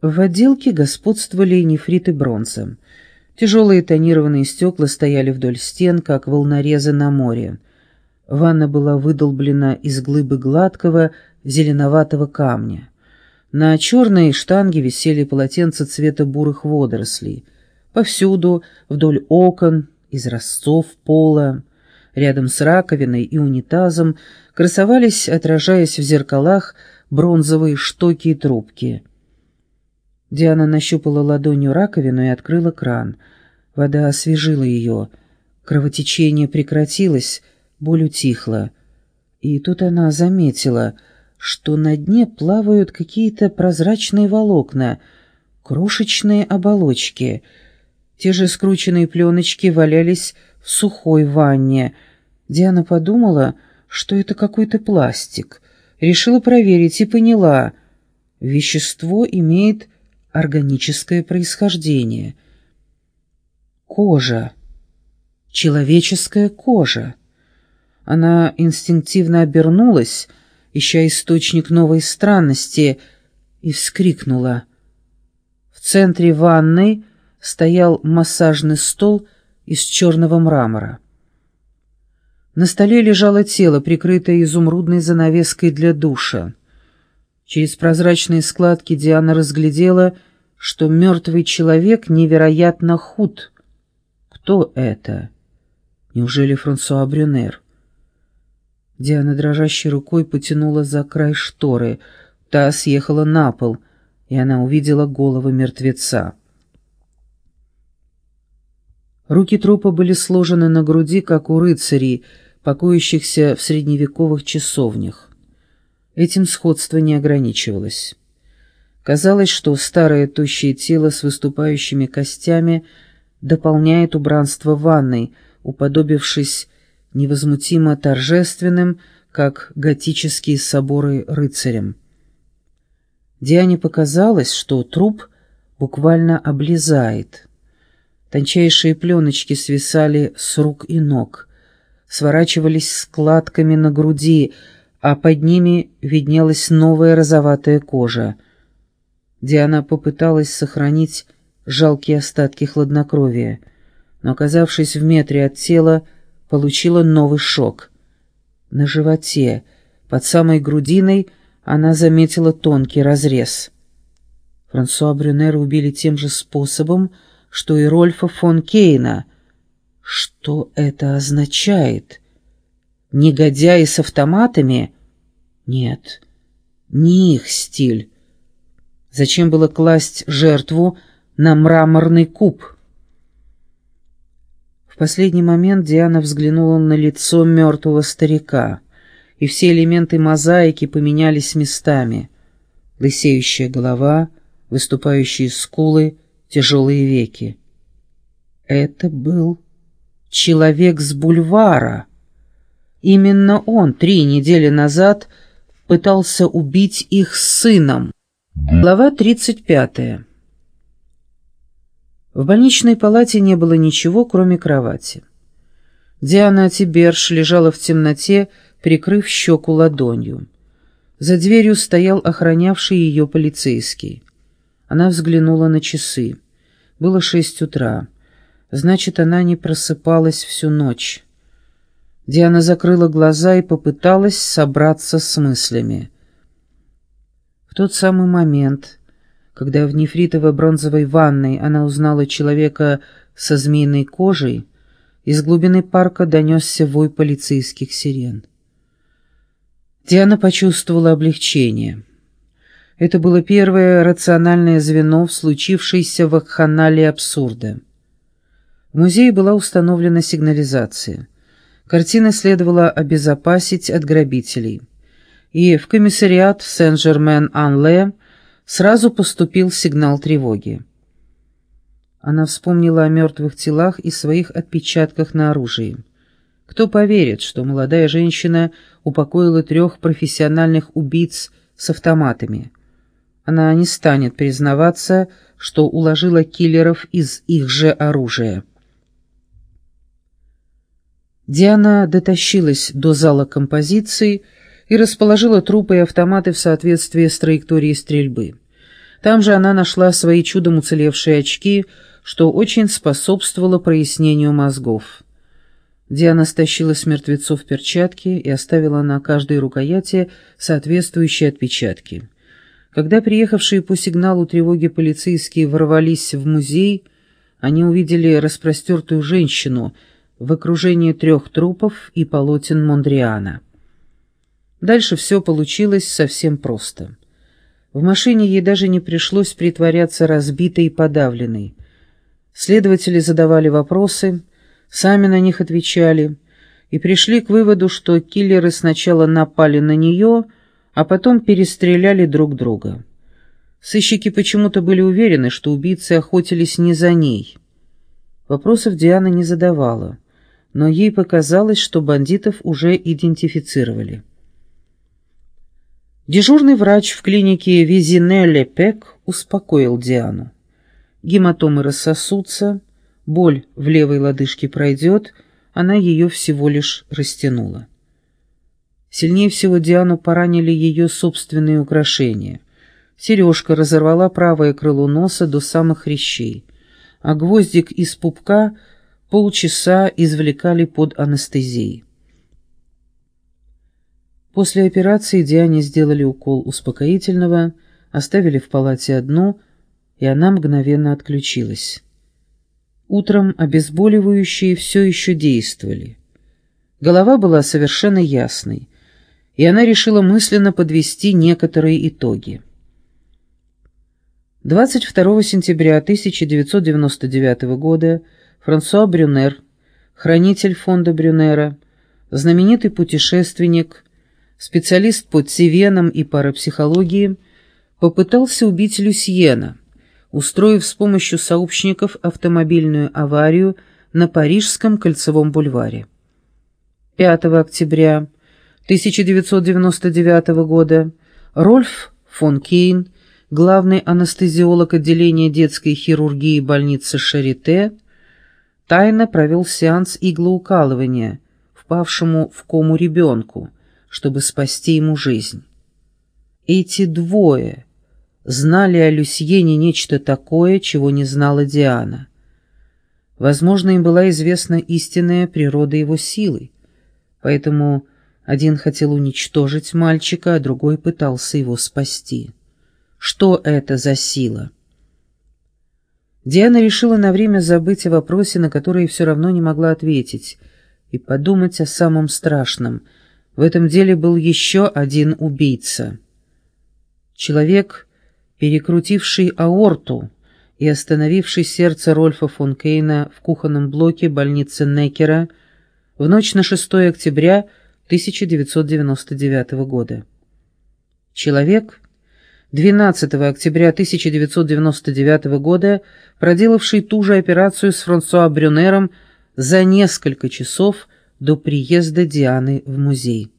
В отделке господствовали нефрит и бронза. Тяжелые тонированные стекла стояли вдоль стен, как волнорезы на море. Ванна была выдолблена из глыбы гладкого зеленоватого камня. На черной штанге висели полотенца цвета бурых водорослей. Повсюду, вдоль окон, из разцов пола, рядом с раковиной и унитазом, красовались, отражаясь в зеркалах, бронзовые штоки и трубки. Диана нащупала ладонью раковину и открыла кран. Вода освежила ее. Кровотечение прекратилось, боль утихла. И тут она заметила, что на дне плавают какие-то прозрачные волокна, крошечные оболочки. Те же скрученные пленочки валялись в сухой ванне. Диана подумала, что это какой-то пластик. Решила проверить и поняла. Вещество имеет органическое происхождение. Кожа. Человеческая кожа. Она инстинктивно обернулась, ища источник новой странности, и вскрикнула. В центре ванной стоял массажный стол из черного мрамора. На столе лежало тело, прикрытое изумрудной занавеской для душа. Через прозрачные складки Диана разглядела, что мертвый человек невероятно худ. Кто это? Неужели Франсуа Брюнер? Диана дрожащей рукой потянула за край шторы. Та съехала на пол, и она увидела голову мертвеца. Руки трупа были сложены на груди, как у рыцарей, покоящихся в средневековых часовнях. Этим сходство не ограничивалось. Казалось, что старое тощее тело с выступающими костями дополняет убранство ванной, уподобившись невозмутимо торжественным, как готические соборы рыцарям. Диане показалось, что труп буквально облезает. Тончайшие пленочки свисали с рук и ног, сворачивались складками на груди, а под ними виднелась новая розоватая кожа. Диана попыталась сохранить жалкие остатки хладнокровия, но, оказавшись в метре от тела, получила новый шок. На животе, под самой грудиной, она заметила тонкий разрез. Франсуа Брюнера убили тем же способом, что и Рольфа фон Кейна. Что это означает?» Негодяи с автоматами? Нет, не их стиль. Зачем было класть жертву на мраморный куб? В последний момент Диана взглянула на лицо мертвого старика, и все элементы мозаики поменялись местами. Лысеющая голова, выступающие скулы, тяжелые веки. Это был человек с бульвара. Именно он три недели назад пытался убить их сыном. Глава 35. В больничной палате не было ничего, кроме кровати. Диана Тиберш лежала в темноте, прикрыв щеку ладонью. За дверью стоял охранявший ее полицейский. Она взглянула на часы. Было шесть утра. Значит, она не просыпалась всю ночь. Диана закрыла глаза и попыталась собраться с мыслями. В тот самый момент, когда в нефритово-бронзовой ванной она узнала человека со змеиной кожей, из глубины парка донесся вой полицейских сирен. Диана почувствовала облегчение. Это было первое рациональное звено в случившейся вакханалии абсурда. В музее была установлена сигнализация — Картины следовало обезопасить от грабителей. И в комиссариат Сен-Жермен-Ан-Ле сразу поступил сигнал тревоги. Она вспомнила о мертвых телах и своих отпечатках на оружии. Кто поверит, что молодая женщина упокоила трех профессиональных убийц с автоматами? Она не станет признаваться, что уложила киллеров из их же оружия. Диана дотащилась до зала композиции и расположила трупы и автоматы в соответствии с траекторией стрельбы. Там же она нашла свои чудом уцелевшие очки, что очень способствовало прояснению мозгов. Диана стащила с мертвецов перчатки и оставила на каждой рукояти соответствующие отпечатки. Когда приехавшие по сигналу тревоги полицейские ворвались в музей, они увидели распростертую женщину в окружении трех трупов и полотен Мондриана. Дальше все получилось совсем просто. В машине ей даже не пришлось притворяться разбитой и подавленной. Следователи задавали вопросы, сами на них отвечали и пришли к выводу, что киллеры сначала напали на нее, а потом перестреляли друг друга. Сыщики почему-то были уверены, что убийцы охотились не за ней. Вопросов Диана не задавала, но ей показалось, что бандитов уже идентифицировали. Дежурный врач в клинике Визинелле-Пек успокоил Диану. Гематомы рассосутся, боль в левой лодыжке пройдет, она ее всего лишь растянула. Сильнее всего Диану поранили ее собственные украшения. Сережка разорвала правое крыло носа до самых хрящей, а гвоздик из пупка полчаса извлекали под анестезией. После операции Диане сделали укол успокоительного, оставили в палате одну, и она мгновенно отключилась. Утром обезболивающие все еще действовали. Голова была совершенно ясной, и она решила мысленно подвести некоторые итоги. 22 сентября 1999 года Франсуа Брюнер, хранитель фонда Брюнера, знаменитый путешественник, специалист по цивенам и парапсихологии, попытался убить Люсьена, устроив с помощью сообщников автомобильную аварию на Парижском кольцевом бульваре. 5 октября 1999 года Рольф фон Кейн, главный анестезиолог отделения детской хирургии больницы Шарите, тайно провел сеанс иглоукалывания впавшему в кому ребенку, чтобы спасти ему жизнь. Эти двое знали о Люсьене нечто такое, чего не знала Диана. Возможно, им была известна истинная природа его силы, поэтому один хотел уничтожить мальчика, а другой пытался его спасти. Что это за сила? Диана решила на время забыть о вопросе, на который все равно не могла ответить, и подумать о самом страшном — в этом деле был еще один убийца. Человек, перекрутивший аорту и остановивший сердце Рольфа фон Кейна в кухонном блоке больницы Некера в ночь на 6 октября 1999 года. Человек, 12 октября 1999 года, проделавший ту же операцию с Франсуа Брюнером за несколько часов до приезда Дианы в музей.